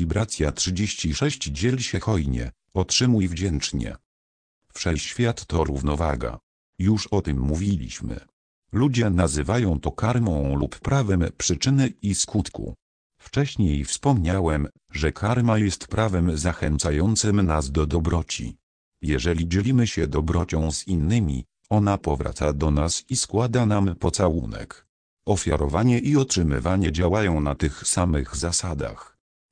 Wibracja 36 Dziel się hojnie, otrzymuj wdzięcznie. Wszechświat to równowaga. Już o tym mówiliśmy. Ludzie nazywają to karmą lub prawem przyczyny i skutku. Wcześniej wspomniałem, że karma jest prawem zachęcającym nas do dobroci. Jeżeli dzielimy się dobrocią z innymi, ona powraca do nas i składa nam pocałunek. Ofiarowanie i otrzymywanie działają na tych samych zasadach.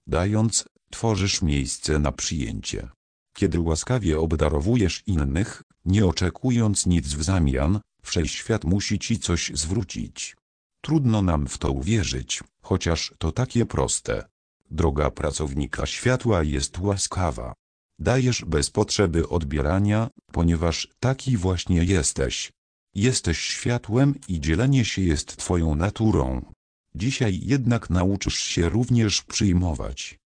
Dając, tworzysz miejsce na przyjęcie. Kiedy łaskawie obdarowujesz innych, nie oczekując nic w zamian, wszechświat musi ci coś zwrócić. Trudno nam w to uwierzyć, chociaż to takie proste. Droga pracownika światła jest łaskawa. Dajesz bez potrzeby odbierania, ponieważ taki właśnie jesteś. Jesteś światłem i dzielenie się jest twoją naturą. Dzisiaj jednak nauczysz się również przyjmować.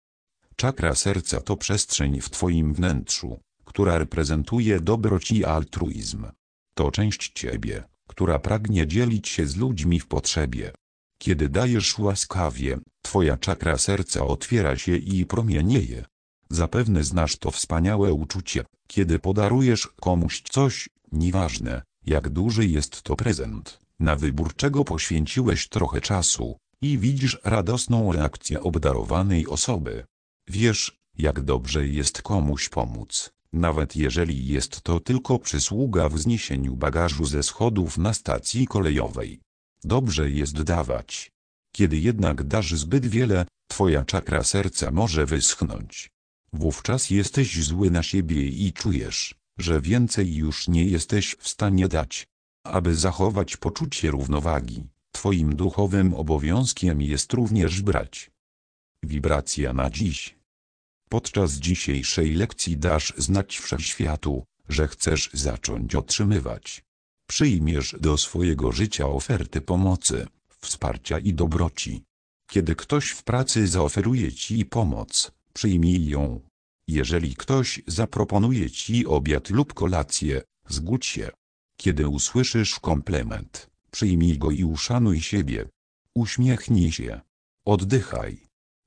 Czakra serca to przestrzeń w twoim wnętrzu, która reprezentuje dobroć i altruizm. To część ciebie, która pragnie dzielić się z ludźmi w potrzebie. Kiedy dajesz łaskawie, twoja czakra serca otwiera się i promienieje. Zapewne znasz to wspaniałe uczucie, kiedy podarujesz komuś coś, nieważne, jak duży jest to prezent, na wybór czego poświęciłeś trochę czasu, i widzisz radosną reakcję obdarowanej osoby. Wiesz, jak dobrze jest komuś pomóc, nawet jeżeli jest to tylko przysługa w zniesieniu bagażu ze schodów na stacji kolejowej. Dobrze jest dawać. Kiedy jednak dasz zbyt wiele, twoja czakra serca może wyschnąć. Wówczas jesteś zły na siebie i czujesz, że więcej już nie jesteś w stanie dać. Aby zachować poczucie równowagi, twoim duchowym obowiązkiem jest również brać. Wibracja na dziś. Podczas dzisiejszej lekcji dasz znać wszechświatu, że chcesz zacząć otrzymywać. Przyjmiesz do swojego życia oferty pomocy, wsparcia i dobroci. Kiedy ktoś w pracy zaoferuje ci pomoc, przyjmij ją. Jeżeli ktoś zaproponuje ci obiad lub kolację, zgódź się. Kiedy usłyszysz komplement, przyjmij go i uszanuj siebie. Uśmiechnij się. Oddychaj.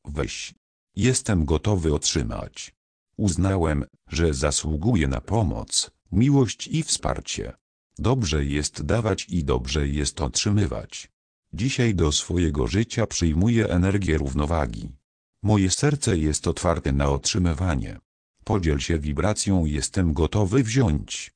Weź. Jestem gotowy otrzymać. Uznałem, że zasługuję na pomoc, miłość i wsparcie. Dobrze jest dawać i dobrze jest otrzymywać. Dzisiaj do swojego życia przyjmuję energię równowagi. Moje serce jest otwarte na otrzymywanie. Podziel się wibracją jestem gotowy wziąć.